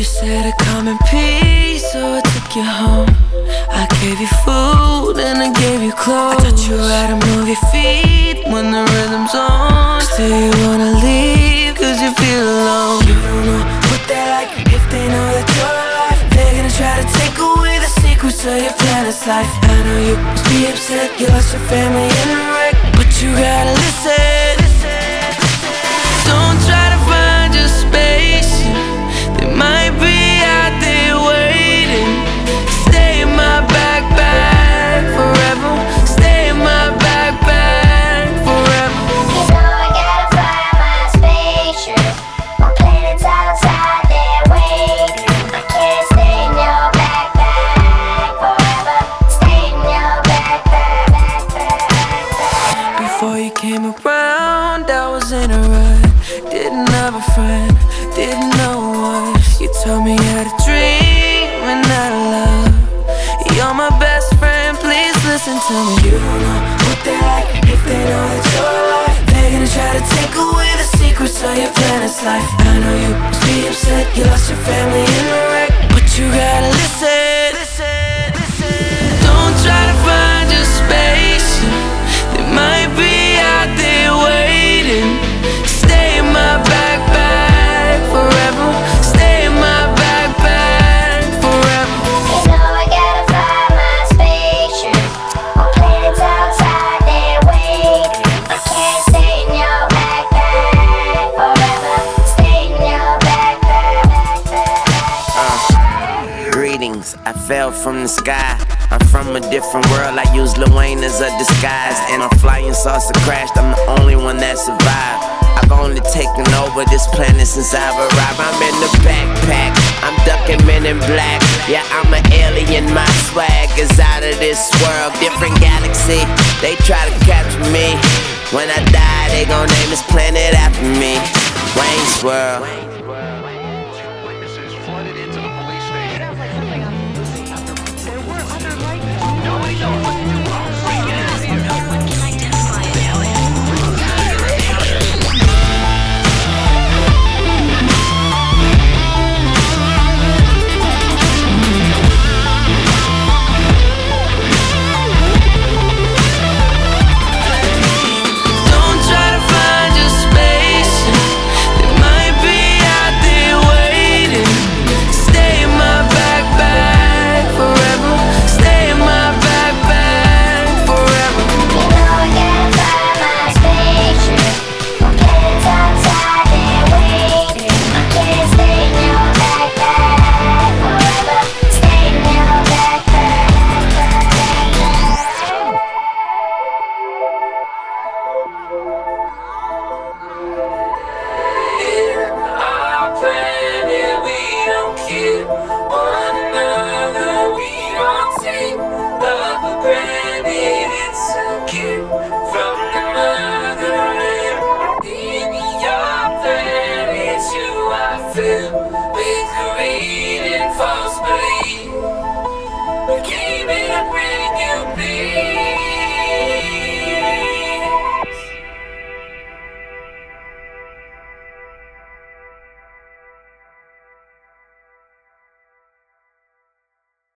You said I come in peace, so I took you home. I gave you food and I gave you clothes. I taught you how to move your feet when the rhythm's on. Still you wanna leave, cause you feel alone. You don't know what they like if they know that you're alive. They're gonna try to take away the secrets of your planet's life. I know you must be upset, you lost your family in the. Was a rut. Didn't have a friend, didn't know what. You told me how to dream and not love. You're my best friend, please listen to me. You don't know what they like if they know that you're alive. They're gonna try to take away the secrets of your planet's life. I know you must be fell from the sky. I'm from a different world. I use Lil Wayne as a disguise. And a flying saucer crashed. I'm the only one that survived. I've only taken over this planet since I've arrived. I'm in the backpack. I'm ducking men in black. Yeah, I'm an alien. My swag is out of this world. Different galaxy. They try to capture me. When I die, they gon' name this planet after me. Wayne's World.